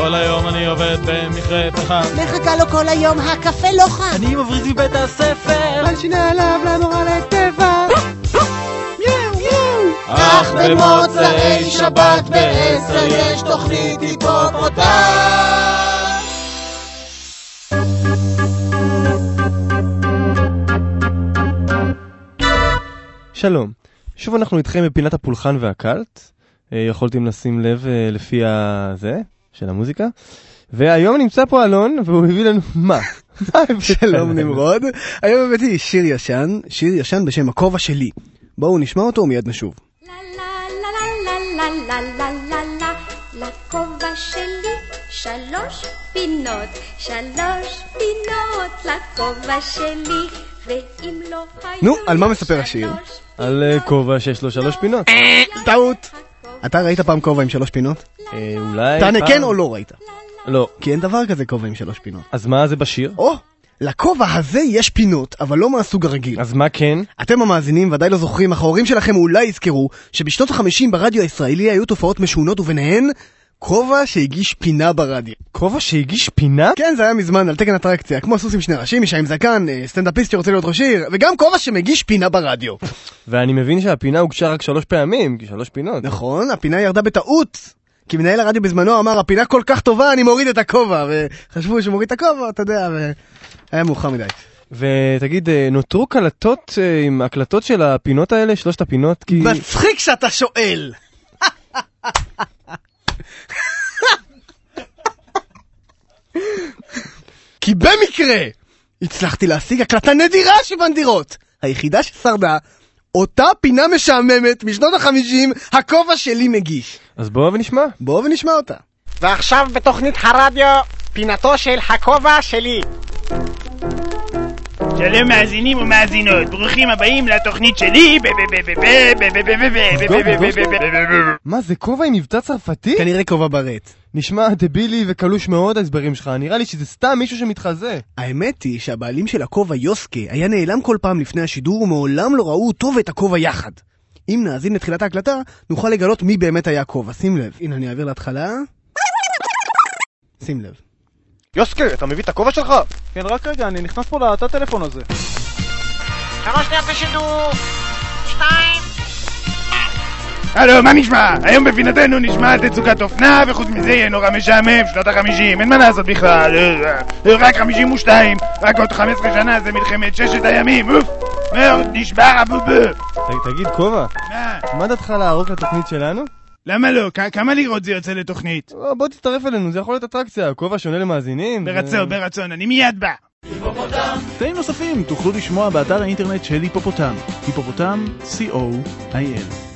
כל היום אני עובד במכרה פחם. מחכה לו כל היום, הקפה לא חם. אני מבריז מבית הספר. על שיני עליו לנורא לטבע. אך במוצאי שבת בעשר יש תוכנית היפופוטם. שלום, שוב אנחנו איתכם בפינת הפולחן והקלט. אה, יכולתם לשים לב אה, לפי הזה, של המוזיקה. והיום נמצא פה אלון, והוא הביא לנו מה? שלום נמרוד, היום הבאתי שיר ישן, שיר ישן בשם הכובע שלי. בואו נשמע אותו ומיד נשוב. לכובע שלי שלוש פינות, שלוש פינות לכובע שלי, ואם לא היו... נו, על מה מספר השיר? על כובע שיש לו שלוש פינות. טעות. אתה ראית פעם כובע עם שלוש פינות? אה, אולי... תענה פעם- כן או לא ראית. לא. כי אין דבר כזה כובע עם שלוש פינות. אז מה זה בשיר? או, לכובע הזה יש פינות, אבל לא מהסוג הרגיל. אז מה כן? אתם המאזינים ודאי לא זוכרים, אך ההורים שלכם אולי יזכרו שבשנות החמישים ברדיו הישראלי היו תופעות משונות וביניהן כובע שהגיש פינה ברדיו. כובע שהגיש פינה? כן, זה היה מזמן על תקן אטרקציה, כמו סוס עם שני ראשים, אישה עם זקן, אה, סטנדאפיסט שרוצה להיות ראש עיר, וגם כובע שמגיש פינה ברדיו. ואני מבין שהפינה הוגשה רק שלוש פעמים, כי שלוש פינות. נכון, הפינה ירדה בטעות. כי מנהל הרדיו בזמנו אמר, הפינה כל כך טובה, אני מוריד את הכובע. וחשבו שהוא מוריד את הכובע, אתה יודע, והיה מאוחר מדי. ותגיד, אה, נותרו קלטות אה, עם הקלטות של הפינות האלה, שלושת הפינות? כי... מצחיק שאתה שואל! כי במקרה הצלחתי להשיג הקלטה נדירה של בנדירות! היחידה ששרדה, אותה פינה משעממת משנות החמישים, הכובע שלי מגיש. אז בואו ונשמע. בואו ונשמע אותה. ועכשיו בתוכנית הרדיו, פינתו של הכובע שלי. שלום מאזינים ומאזינות, ברוכים הבאים לתוכנית שלי מה זה כובע עם מבצע צרפתי? כנראה כובע ברט. נשמע דבילי וקלוש מאוד ההסברים שלך, נראה לי שזה סתם מישהו שמתחזה. האמת היא שהבעלים של הכובע יוסקה היה נעלם כל פעם לפני השידור ומעולם לא ראו אותו ואת הכובע יחד. אם נאזין לתחילת ההקלטה, נוכל לגלות מי באמת היה הכובע, שים לב. הנה אני אעביר להתחלה. שים לב. יוסקה, אתה מביא את הכובע שלך? כן, רק רגע, אני נכנס פה לתא טלפון הזה. שלוש שניות בשידור. שתיים. הלו, מה נשמע? היום בפינתנו נשמע תצוגת אופנה, וחוץ מזה יהיה נורא משעמם, שנות החמישים, אין מה לעשות בכלל. אה, אה, רק חמישים ושתיים, רק עוד חמש עשרה שנה זה מלחמת ששת הימים, אוף! מאוד נשבר הבובה. תגיד, כובע, מה? מה דעתך לערוק לתוכנית שלנו? למה לא? כ- כמה לירות זה יוצא לתוכנית? אה, בוא תצטרף אלינו, זה יכול להיות אטרקציה, כובע שונה למאזינים. ו- ברצון, ברצון, אני מיד בא. קטעים נוספים תוכלו לשמוע באתר האינטרנט של היפופוטם, היפופוטם, co.il.